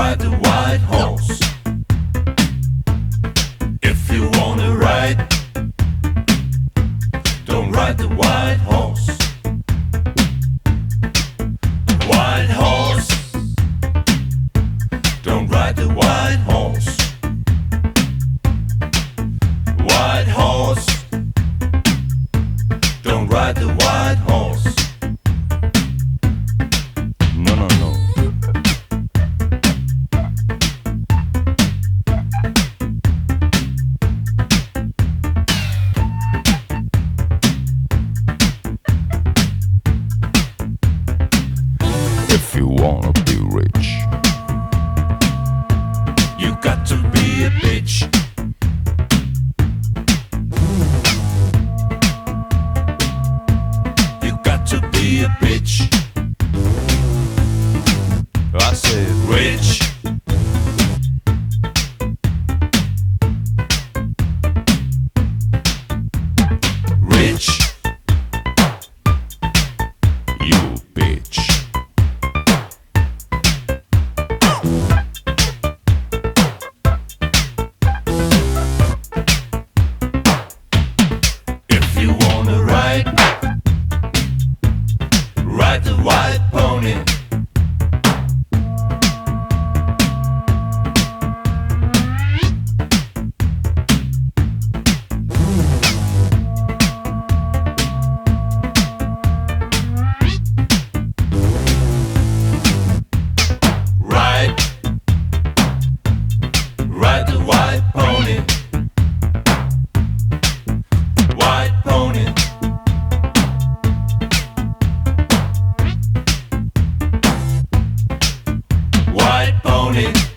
the white horse. If you wanna ride, don't ride the white horse. White horse. Don't ride the white horse. White horse. Don't ride the bitch. White pony.